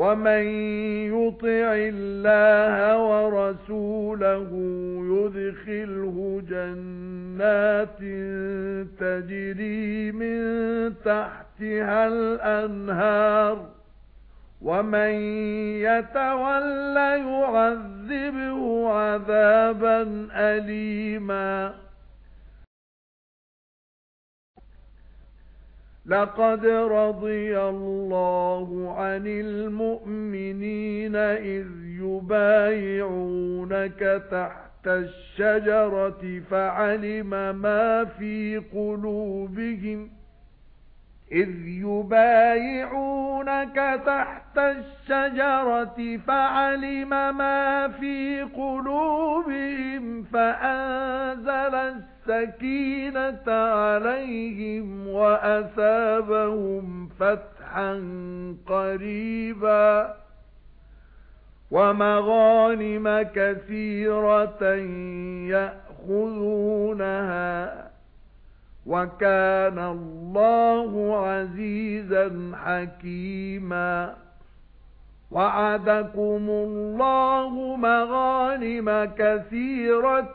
وَمَن يُطِعِ اللَّهَ وَرَسُولَهُ يُدْخِلْهُ جَنَّاتٍ تَجْرِي مِن تَحْتِهَا الْأَنْهَارُ وَمَن يَتَوَلَّ يُعَذِّبْهُ عَذَابًا أَلِيمًا لَقَدْ رَضِيَ اللَّهُ عَنِ الْمُؤْمِنِينَ إِذْ يُبَايِعُونَكَ تَحْتَ الشَّجَرَةِ فَعَلِمَ مَا فِي قُلُوبِهِمْ. إِذْ يُبَايِعُونَكَ تَحْتَ الشَّجَرَةِ فَعَلِمَ مَا فِي قُلُوبِهِمْ فَأَنزَلَ السَّكِينَةَ عَلَيْهِمْ وَأَثَابَهُمْ فَتْحًا قَرِيبًا وَمَغَانِمَ كَثِيرَةً يَأْخُذُونَهَا وَكَانَ اللَّهُ عَزِيزًا حَكِيمًا وَعَدَكُمُ اللَّهُ مَغَانِمَ كَثِيرَةً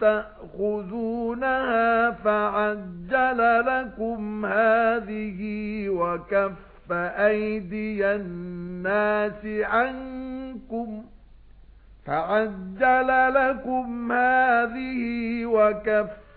تَأْخُذُونَهَا فَعَجَّلَ لَكُمْ هَذِهِ وَكَفَّ أَيْدِيَ النَّاسِ عَنكُمْ فَعَجَّلَ لَكُمْ هَذِهِ وَكَفَّ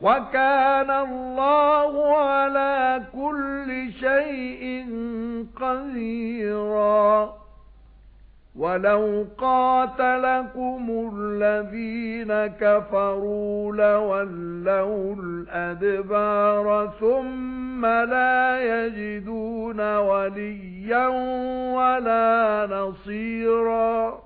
وَكَانَ اللَّهُ عَلَى كُلِّ شَيْءٍ قَدِيرًا. وَلَوْ قَاتَلَكُمُ الَّذِينَ كَفَرُوا لَوَلَّوُا الْأَدْبَارَ ثُمَّ لَا يَجِدُونَ وَلِيًّا وَلَا نَصِيرًا.